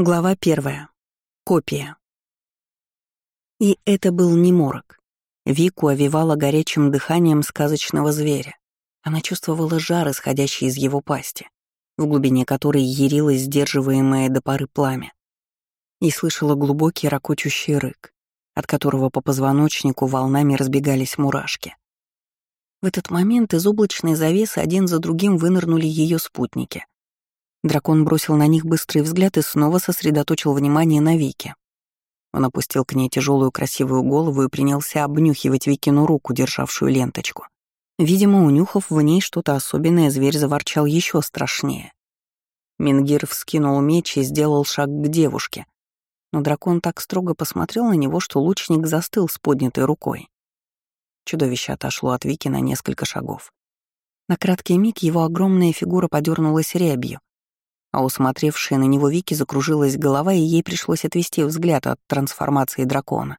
Глава первая. Копия. И это был не морок. Вику овивала горячим дыханием сказочного зверя. Она чувствовала жар, исходящий из его пасти, в глубине которой ярилось сдерживаемое до поры пламя, и слышала глубокий ракочущий рык, от которого по позвоночнику волнами разбегались мурашки. В этот момент из облачной завесы один за другим вынырнули ее спутники — Дракон бросил на них быстрый взгляд и снова сосредоточил внимание на Вике. Он опустил к ней тяжелую красивую голову и принялся обнюхивать Викину руку, державшую ленточку. Видимо, унюхав в ней что-то особенное, зверь заворчал еще страшнее. Мингир вскинул меч и сделал шаг к девушке. Но дракон так строго посмотрел на него, что лучник застыл с поднятой рукой. Чудовище отошло от Вики на несколько шагов. На краткий миг его огромная фигура подернулась рябью, а усмотревшая на него Вики закружилась голова, и ей пришлось отвести взгляд от трансформации дракона.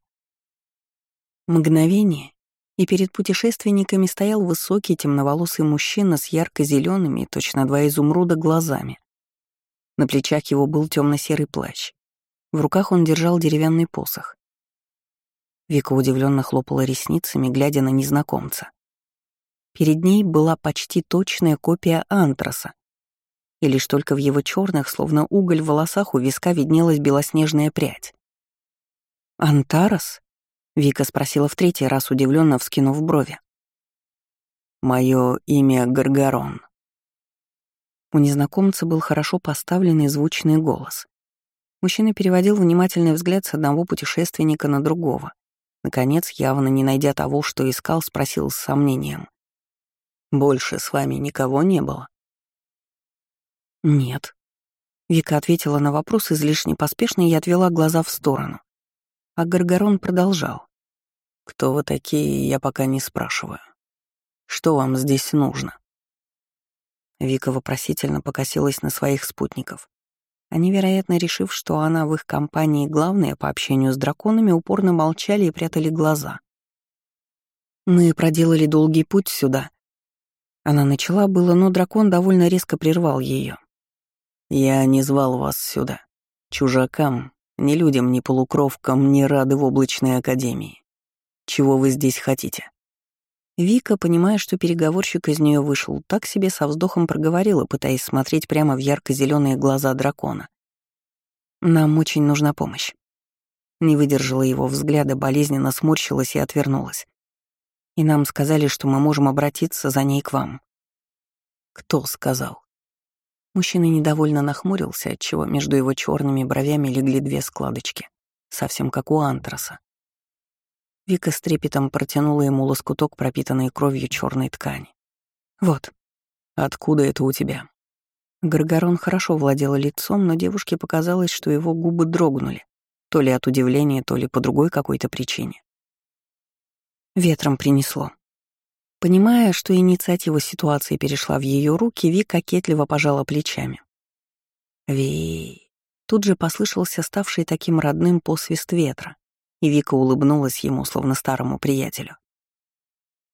Мгновение, и перед путешественниками стоял высокий темноволосый мужчина с ярко-зелеными, точно два изумруда, глазами. На плечах его был темно-серый плащ. В руках он держал деревянный посох. Вика удивленно хлопала ресницами, глядя на незнакомца. Перед ней была почти точная копия антраса, и лишь только в его черных, словно уголь в волосах, у виска виднелась белоснежная прядь. «Антарас?» — Вика спросила в третий раз, удивленно вскинув брови. «Мое имя Гаргарон». У незнакомца был хорошо поставленный звучный голос. Мужчина переводил внимательный взгляд с одного путешественника на другого. Наконец, явно не найдя того, что искал, спросил с сомнением. «Больше с вами никого не было?» «Нет». Вика ответила на вопрос излишне поспешно и отвела глаза в сторону. А Гаргарон продолжал. «Кто вы такие, я пока не спрашиваю. Что вам здесь нужно?» Вика вопросительно покосилась на своих спутников. Они, вероятно, решив, что она в их компании главная по общению с драконами, упорно молчали и прятали глаза. «Мы проделали долгий путь сюда». Она начала было, но дракон довольно резко прервал ее. Я не звал вас сюда. Чужакам, ни людям, ни полукровкам не рады в облачной академии. Чего вы здесь хотите?» Вика, понимая, что переговорщик из нее вышел, так себе со вздохом проговорила, пытаясь смотреть прямо в ярко-зеленые глаза дракона. «Нам очень нужна помощь». Не выдержала его взгляда, болезненно сморщилась и отвернулась. И нам сказали, что мы можем обратиться за ней к вам. Кто сказал? Мужчина недовольно нахмурился, отчего между его черными бровями легли две складочки, совсем как у антраса. Вика с трепетом протянула ему лоскуток, пропитанный кровью черной ткани. «Вот. Откуда это у тебя?» Гаргарон хорошо владел лицом, но девушке показалось, что его губы дрогнули, то ли от удивления, то ли по другой какой-то причине. Ветром принесло. Понимая, что инициатива ситуации перешла в ее руки, Ви кокетливо пожала плечами. Ви. Тут же послышался ставший таким родным посвист ветра, и Вика улыбнулась ему, словно старому приятелю.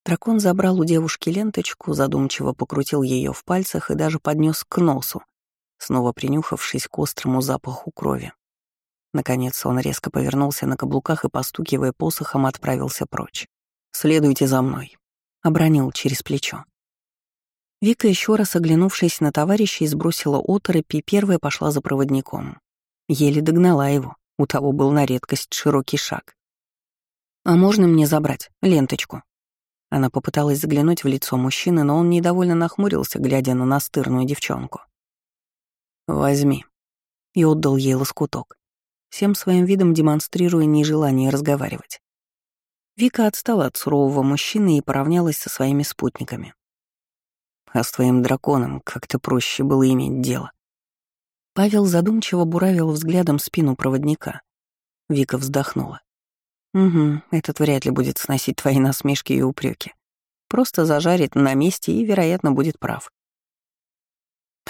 Дракон забрал у девушки ленточку, задумчиво покрутил ее в пальцах и даже поднес к носу, снова принюхавшись к острому запаху крови. Наконец он резко повернулся на каблуках и, постукивая посохом, отправился прочь. «Следуйте за мной», обронил через плечо. Вика, еще раз оглянувшись на товарища, сбросила оторопь и первая пошла за проводником. Еле догнала его, у того был на редкость широкий шаг. «А можно мне забрать ленточку?» Она попыталась заглянуть в лицо мужчины, но он недовольно нахмурился, глядя на настырную девчонку. «Возьми», и отдал ей лоскуток, всем своим видом демонстрируя нежелание разговаривать. Вика отстала от сурового мужчины и поравнялась со своими спутниками. «А с твоим драконом как-то проще было иметь дело». Павел задумчиво буравил взглядом спину проводника. Вика вздохнула. «Угу, этот вряд ли будет сносить твои насмешки и упреки. Просто зажарит на месте и, вероятно, будет прав».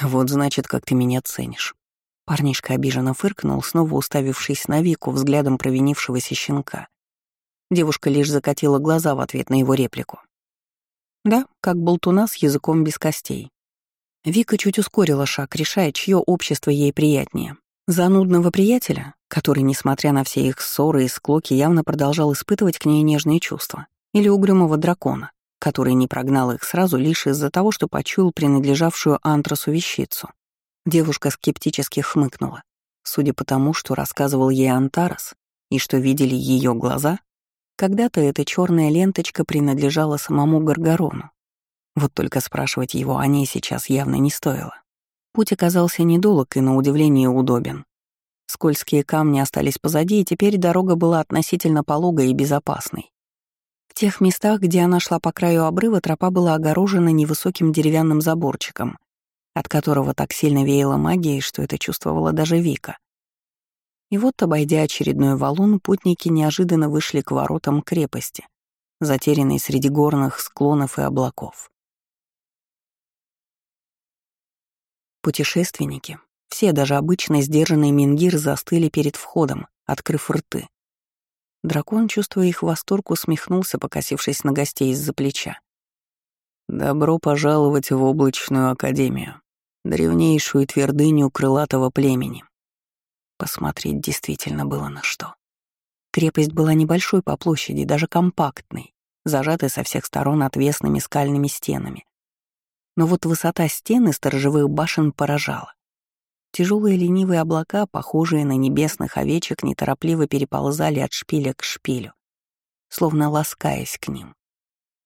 «Вот значит, как ты меня ценишь». Парнишка обиженно фыркнул, снова уставившись на Вику взглядом провинившегося щенка. Девушка лишь закатила глаза в ответ на его реплику. Да, как болтуна с языком без костей. Вика чуть ускорила шаг, решая, чье общество ей приятнее. Занудного приятеля, который, несмотря на все их ссоры и склоки, явно продолжал испытывать к ней нежные чувства, или угрюмого дракона, который не прогнал их сразу лишь из-за того, что почуял принадлежавшую антрасу вещицу. Девушка скептически хмыкнула. Судя по тому, что рассказывал ей Антарас, и что видели ее глаза, когда-то эта черная ленточка принадлежала самому Гаргарону. Вот только спрашивать его о ней сейчас явно не стоило. Путь оказался недолг и, на удивление, удобен. Скользкие камни остались позади, и теперь дорога была относительно пологой и безопасной. В тех местах, где она шла по краю обрыва, тропа была огорожена невысоким деревянным заборчиком, от которого так сильно веяло магией, что это чувствовала даже Вика. И вот, обойдя очередной валун, путники неожиданно вышли к воротам крепости, затерянной среди горных склонов и облаков. Путешественники, все, даже обычно сдержанные мингир, застыли перед входом, открыв рты. Дракон, чувствуя их восторг, усмехнулся, покосившись на гостей из-за плеча. «Добро пожаловать в облачную академию, древнейшую твердыню крылатого племени». Посмотреть действительно было на что. Крепость была небольшой по площади, даже компактной, зажатой со всех сторон отвесными скальными стенами, но вот высота стены сторожевых башен поражала. Тяжелые ленивые облака, похожие на небесных овечек, неторопливо переползали от шпиля к шпилю, словно ласкаясь к ним.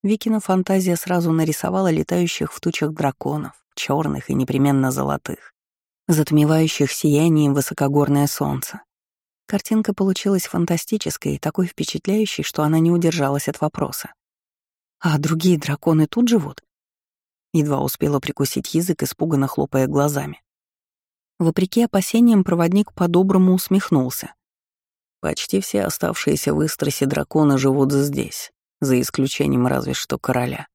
Викина фантазия сразу нарисовала летающих в тучах драконов, черных и непременно золотых, затмевающих сиянием высокогорное солнце. Картинка получилась фантастической и такой впечатляющей, что она не удержалась от вопроса. «А другие драконы тут живут?» Едва успела прикусить язык, испуганно хлопая глазами. Вопреки опасениям, проводник по-доброму усмехнулся. Почти все оставшиеся в Истросе драконы живут здесь, за исключением разве что короля.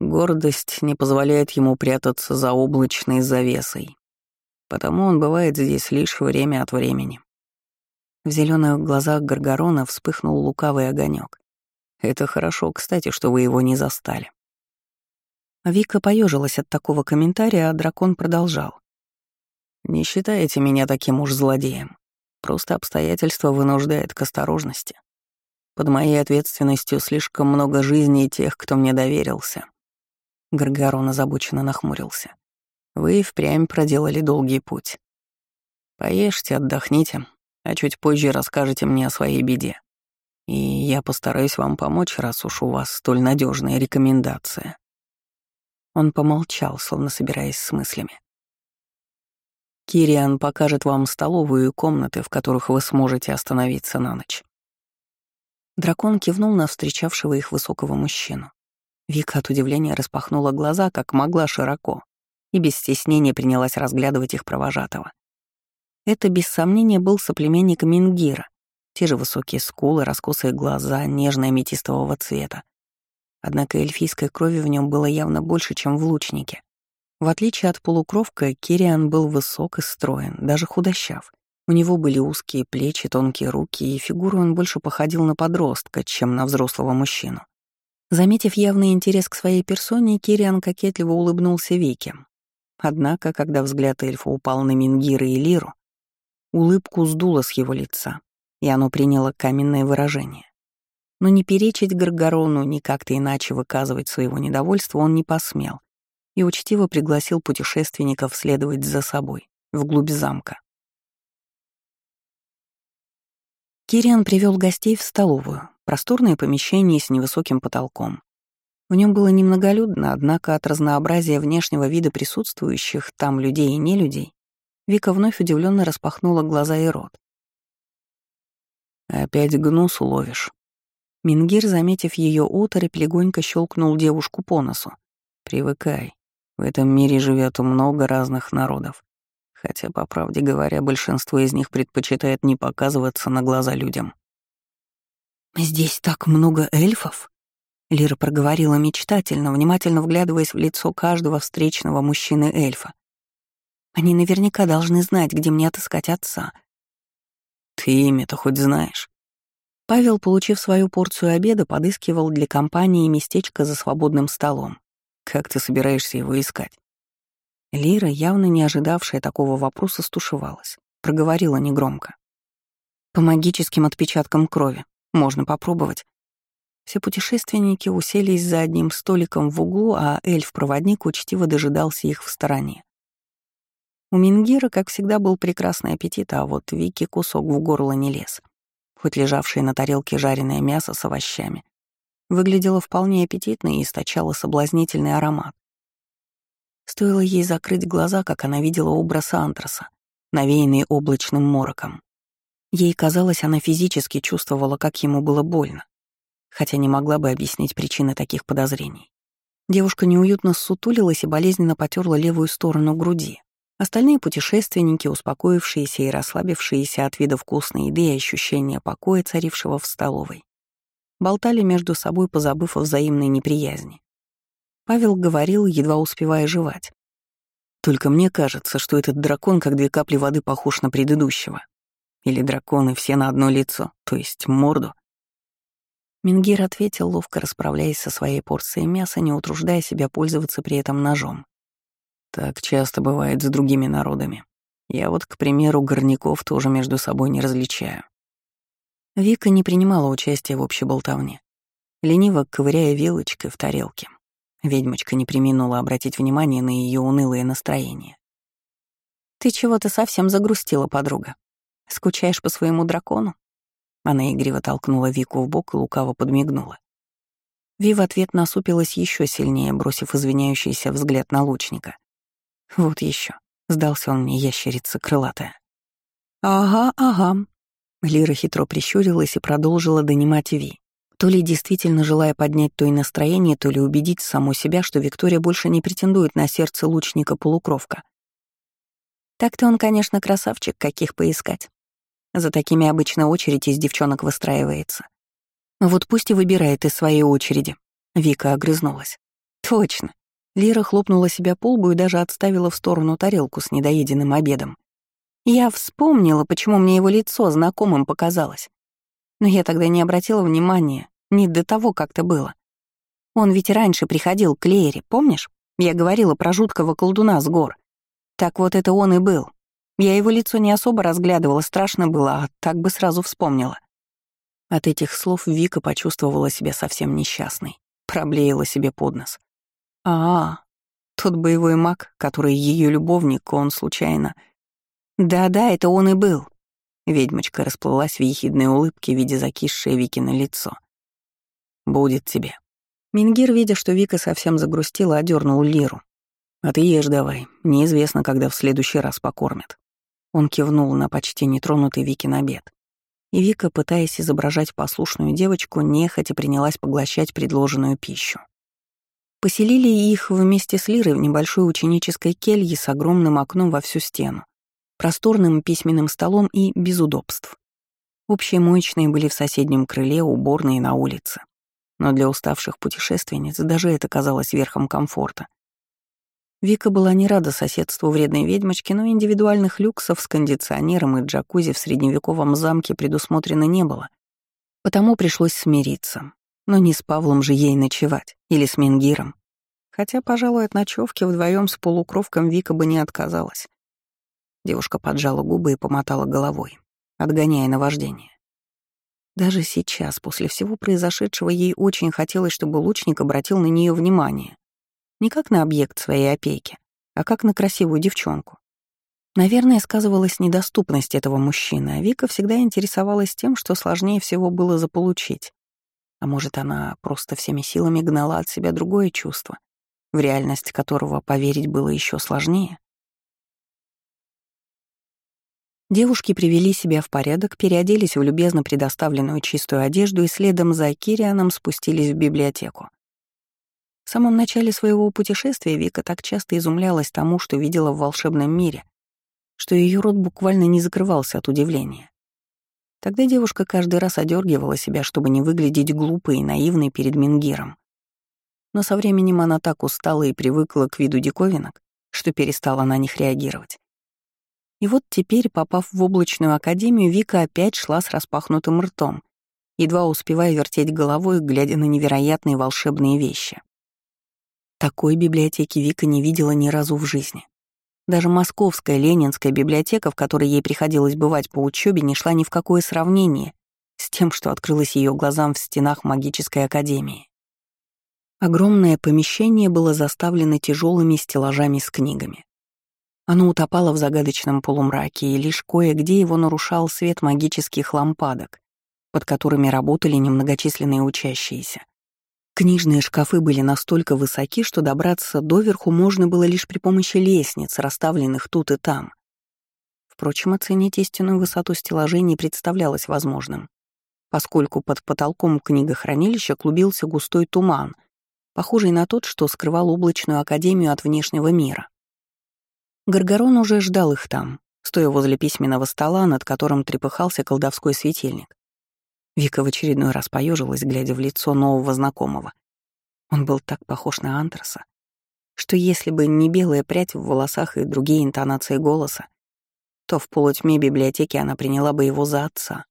Гордость не позволяет ему прятаться за облачной завесой, потому он бывает здесь лишь время от времени. В зеленых глазах Гаргорона вспыхнул лукавый огонек. Это хорошо, кстати, что вы его не застали. Вика поежилась от такого комментария, а дракон продолжал. «Не считайте меня таким уж злодеем. Просто обстоятельства вынуждают к осторожности. Под моей ответственностью слишком много жизней тех, кто мне доверился». Гаргарон озабоченно нахмурился. «Вы впрямь проделали долгий путь. Поешьте, отдохните, а чуть позже расскажете мне о своей беде. И я постараюсь вам помочь, раз уж у вас столь надежная рекомендация». Он помолчал, словно собираясь с мыслями. «Кириан покажет вам столовую и комнаты, в которых вы сможете остановиться на ночь». Дракон кивнул на встречавшего их высокого мужчину. Вика от удивления распахнула глаза, как могла широко, и без стеснения принялась разглядывать их провожатого. Это, без сомнения, был соплеменник Мингира. Те же высокие скулы, раскосые глаза, нежные аметистового цвета. Однако эльфийской крови в нем было явно больше, чем в лучнике. В отличие от полукровка, Кириан был высок и строен, даже худощав. У него были узкие плечи, тонкие руки, и фигуру он больше походил на подростка, чем на взрослого мужчину. Заметив явный интерес к своей персоне, Кириан кокетливо улыбнулся Вике. Однако, когда взгляд эльфа упал на Мингира и Лиру, улыбку сдуло с его лица, и оно приняло каменное выражение. Но не перечить Гаргарону, ни как-то иначе выказывать своего недовольства он не посмел и учтиво пригласил путешественников следовать за собой, вглубь замка. Кириан привел гостей в столовую, просторное помещение с невысоким потолком. В нем было немноголюдно, однако от разнообразия внешнего вида присутствующих там людей и не людей Вика вновь удивленно распахнула глаза и рот. «Опять гнус уловишь», Мингир, заметив ее оторопь, легонько щелкнул девушку по носу. «Привыкай. В этом мире живет много разных народов. Хотя, по правде говоря, большинство из них предпочитает не показываться на глаза людям». «Здесь так много эльфов?» Лира проговорила мечтательно, внимательно вглядываясь в лицо каждого встречного мужчины-эльфа. «Они наверняка должны знать, где мне отыскать отца». «Ты имя-то хоть знаешь?» Павел, получив свою порцию обеда, подыскивал для компании местечко за свободным столом. «Как ты собираешься его искать?» Лира, явно не ожидавшая такого вопроса, стушевалась. проговорила негромко. «По магическим отпечаткам крови. Можно попробовать». Все путешественники уселись за одним столиком в углу, а эльф-проводник учтиво дожидался их в стороне. У Мингира, как всегда, был прекрасный аппетит, а вот Вики кусок в горло не лез. Хоть лежавшее на тарелке жареное мясо с овощами выглядело вполне аппетитно и источало соблазнительный аромат. Стоило ей закрыть глаза, как она видела образ антраса, навеянный облачным мороком. Ей казалось, она физически чувствовала, как ему было больно, хотя не могла бы объяснить причины таких подозрений. Девушка неуютно ссутулилась и болезненно потерла левую сторону груди. Остальные путешественники, успокоившиеся и расслабившиеся от вида вкусной еды и ощущения покоя, царившего в столовой, болтали между собой, позабыв о взаимной неприязни. Павел говорил, едва успевая жевать. «Только мне кажется, что этот дракон, как две капли воды, похож на предыдущего. Или драконы все на одно лицо, то есть морду». Мингир ответил, ловко расправляясь со своей порцией мяса, не утруждая себя пользоваться при этом ножом. Так часто бывает с другими народами. Я вот, к примеру, горняков тоже между собой не различаю. Вика не принимала участия в общей болтовне, лениво ковыряя вилочкой в тарелке. Ведьмочка не приминула обратить внимание на ее унылое настроение. «Ты чего-то совсем загрустила, подруга. Скучаешь по своему дракону?» Она игриво толкнула Вику в бок и лукаво подмигнула. Ви в ответ насупилась еще сильнее, бросив извиняющийся взгляд на лучника. «Вот еще, сдался он мне ящерица крылатая. «Ага, ага». Лира хитро прищурилась и продолжила донимать Ви то ли действительно желая поднять то и настроение, то ли убедить саму себя, что Виктория больше не претендует на сердце лучника-полукровка. Так-то он, конечно, красавчик, каких поискать. За такими обычно очередь из девчонок выстраивается. Вот пусть и выбирает из своей очереди. Вика огрызнулась. Точно. Лира хлопнула себя по лбу и даже отставила в сторону тарелку с недоеденным обедом. Я вспомнила, почему мне его лицо знакомым показалось. Но я тогда не обратила внимания, не до того как-то было. Он ведь раньше приходил к Лере, помнишь? Я говорила про жуткого колдуна с гор. Так вот это он и был. Я его лицо не особо разглядывала, страшно было, а так бы сразу вспомнила. От этих слов Вика почувствовала себя совсем несчастной, проблеяла себе под нос. А, -а тот боевой маг, который ее любовник, он случайно... Да-да, это он и был. Ведьмочка расплылась в ехидной улыбке, видя закисшее Викино лицо. «Будет тебе». Мингир, видя, что Вика совсем загрустила, одернул Лиру. «А ты ешь давай, неизвестно, когда в следующий раз покормят». Он кивнул на почти нетронутый Викин обед. И Вика, пытаясь изображать послушную девочку, нехотя принялась поглощать предложенную пищу. Поселили их вместе с Лирой в небольшой ученической келье с огромным окном во всю стену просторным письменным столом и без удобств. Общие моечные были в соседнем крыле, уборные на улице. Но для уставших путешественниц даже это казалось верхом комфорта. Вика была не рада соседству вредной ведьмочки, но индивидуальных люксов с кондиционером и джакузи в средневековом замке предусмотрено не было. Потому пришлось смириться. Но не с Павлом же ей ночевать, или с Мингиром. Хотя, пожалуй, от ночевки вдвоем с полукровком Вика бы не отказалась. Девушка поджала губы и помотала головой, отгоняя наваждение. Даже сейчас, после всего произошедшего, ей очень хотелось, чтобы лучник обратил на нее внимание. Не как на объект своей опеки, а как на красивую девчонку. Наверное, сказывалась недоступность этого мужчины, а Вика всегда интересовалась тем, что сложнее всего было заполучить. А может, она просто всеми силами гнала от себя другое чувство, в реальность которого поверить было еще сложнее? Девушки привели себя в порядок, переоделись в любезно предоставленную чистую одежду и следом за Кирианом спустились в библиотеку. В самом начале своего путешествия Вика так часто изумлялась тому, что видела в волшебном мире, что ее рот буквально не закрывался от удивления. Тогда девушка каждый раз одергивала себя, чтобы не выглядеть глупой и наивной перед Мингиром. Но со временем она так устала и привыкла к виду диковинок, что перестала на них реагировать. И вот теперь, попав в облачную академию, Вика опять шла с распахнутым ртом, едва успевая вертеть головой, глядя на невероятные волшебные вещи. Такой библиотеки Вика не видела ни разу в жизни. Даже московская Ленинская библиотека, в которой ей приходилось бывать по учебе, не шла ни в какое сравнение с тем, что открылось ее глазам в стенах магической академии. Огромное помещение было заставлено тяжелыми стеллажами с книгами. Оно утопало в загадочном полумраке, и лишь кое-где его нарушал свет магических лампадок, под которыми работали немногочисленные учащиеся. Книжные шкафы были настолько высоки, что добраться доверху можно было лишь при помощи лестниц, расставленных тут и там. Впрочем, оценить истинную высоту стеллажей не представлялось возможным, поскольку под потолком книгохранилища клубился густой туман, похожий на тот, что скрывал облачную академию от внешнего мира. Гаргарон уже ждал их там, стоя возле письменного стола, над которым трепыхался колдовской светильник. Вика в очередной раз поежилась, глядя в лицо нового знакомого. Он был так похож на Антраса, что если бы не белая прядь в волосах и другие интонации голоса, то в полутьме библиотеки она приняла бы его за отца.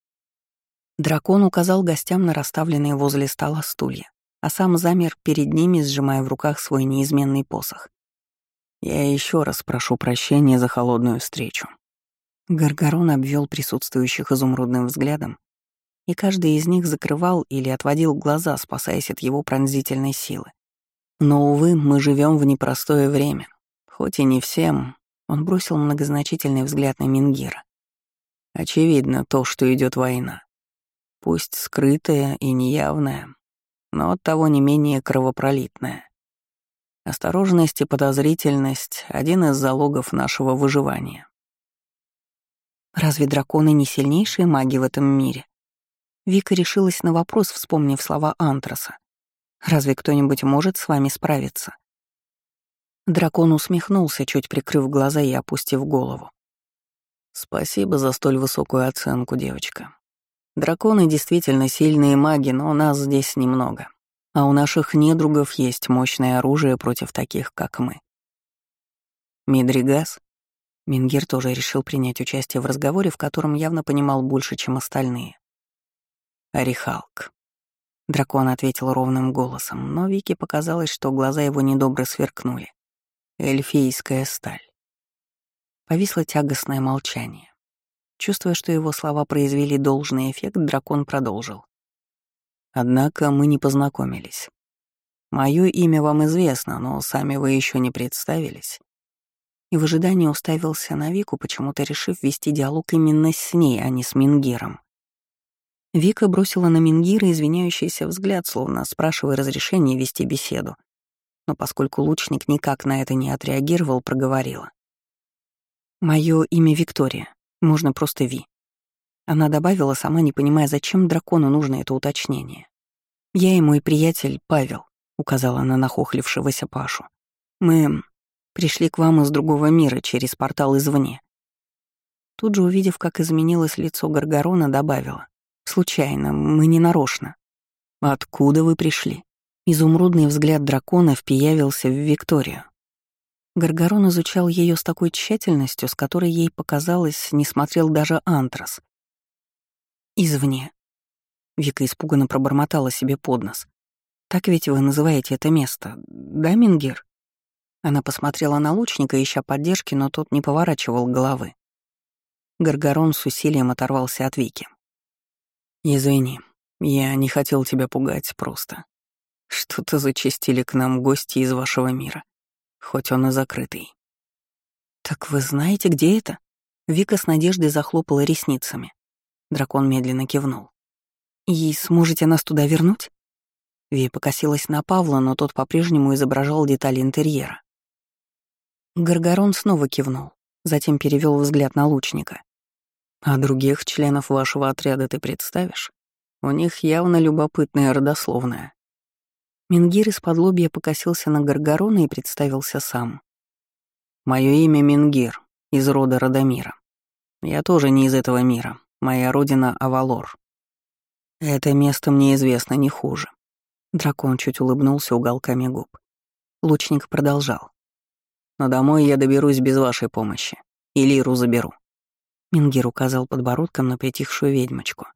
Дракон указал гостям на расставленные возле стола стулья, а сам замер перед ними, сжимая в руках свой неизменный посох. «Я еще раз прошу прощения за холодную встречу». Гаргарон обвел присутствующих изумрудным взглядом и каждый из них закрывал или отводил глаза, спасаясь от его пронзительной силы. Но, увы, мы живем в непростое время. Хоть и не всем, он бросил многозначительный взгляд на Мингира. Очевидно то, что идет война. Пусть скрытая и неявная, но оттого не менее кровопролитная. Осторожность и подозрительность — один из залогов нашего выживания. Разве драконы не сильнейшие маги в этом мире? Вика решилась на вопрос, вспомнив слова Антраса. «Разве кто-нибудь может с вами справиться?» Дракон усмехнулся, чуть прикрыв глаза и опустив голову. «Спасибо за столь высокую оценку, девочка. Драконы действительно сильные маги, но нас здесь немного. А у наших недругов есть мощное оружие против таких, как мы. Мидригас?» Мингир тоже решил принять участие в разговоре, в котором явно понимал больше, чем остальные. «Арихалк». Дракон ответил ровным голосом, но Вике показалось, что глаза его недобро сверкнули. Эльфийская сталь. Повисло тягостное молчание. Чувствуя, что его слова произвели должный эффект, дракон продолжил. «Однако мы не познакомились. Мое имя вам известно, но сами вы еще не представились». И в ожидании уставился на Вику, почему-то решив вести диалог именно с ней, а не с Мингиром. Вика бросила на Мингира извиняющийся взгляд, словно спрашивая разрешения вести беседу. Но поскольку лучник никак на это не отреагировал, проговорила. «Моё имя Виктория. Можно просто Ви». Она добавила, сама не понимая, зачем дракону нужно это уточнение. «Я и мой приятель Павел», — указала она нахохлившегося Пашу. «Мы пришли к вам из другого мира через портал извне». Тут же, увидев, как изменилось лицо Гаргорона, добавила. Случайно, мы не нарочно. Откуда вы пришли? Изумрудный взгляд дракона впиявился в Викторию. Гаргорон изучал ее с такой тщательностью, с которой ей показалось, не смотрел даже Антрас. «Извне». Вика испуганно пробормотала себе под нос. «Так ведь вы называете это место, да, Мингир?» Она посмотрела на лучника, ища поддержки, но тот не поворачивал головы. Гаргорон с усилием оторвался от Вики. «Извини, я не хотел тебя пугать просто. Что-то зачастили к нам гости из вашего мира, хоть он и закрытый». «Так вы знаете, где это?» Вика с надеждой захлопала ресницами. Дракон медленно кивнул. «И сможете нас туда вернуть?» Ви покосилась на Павла, но тот по-прежнему изображал детали интерьера. Гаргорон снова кивнул, затем перевел взгляд на лучника. А других членов вашего отряда ты представишь? У них явно любопытная родословная. Мингир из-под лобья покосился на Гаргорона и представился сам. Мое имя Мингир, из рода Радомира. Я тоже не из этого мира. Моя родина — Авалор. Это место мне известно не хуже. Дракон чуть улыбнулся уголками губ. Лучник продолжал. Но домой я доберусь без вашей помощи. И Лиру заберу. Мингир указал подбородком на притихшую ведьмочку.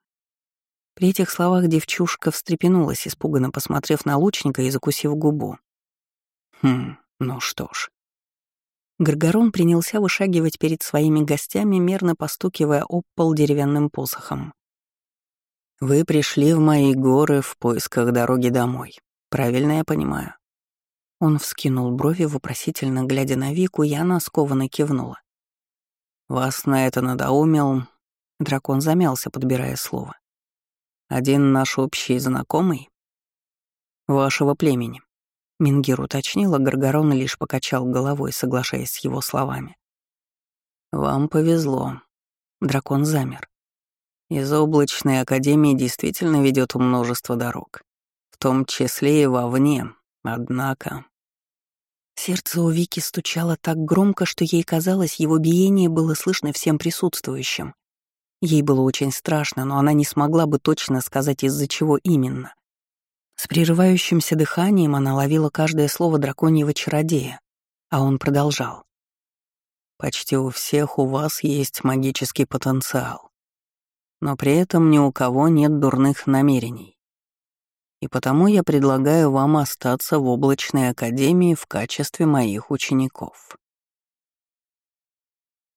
При этих словах девчушка встрепенулась, испуганно посмотрев на лучника и закусив губу. «Хм, ну что ж. Гаргорон принялся вышагивать перед своими гостями, мерно постукивая об пол деревянным посохом. «Вы пришли в мои горы в поисках дороги домой. Правильно я понимаю?» Он вскинул брови, вопросительно глядя на Вику, и она скованно кивнула. «Вас на это надоумил...» Дракон замялся, подбирая слово. «Один наш общий знакомый?» «Вашего племени», Мингир уточнил, а Гаргорон лишь покачал головой, соглашаясь с его словами. «Вам повезло». Дракон замер. Из облачной академии действительно ведет множество дорог, в том числе и вовне, однако... Сердце у Вики стучало так громко, что ей казалось, его биение было слышно всем присутствующим. Ей было очень страшно, но она не смогла бы точно сказать, из-за чего именно. С прерывающимся дыханием она ловила каждое слово драконьего чародея, а он продолжал. «Почти у всех у вас есть магический потенциал, но при этом ни у кого нет дурных намерений. И потому я предлагаю вам остаться в облачной академии в качестве моих учеников».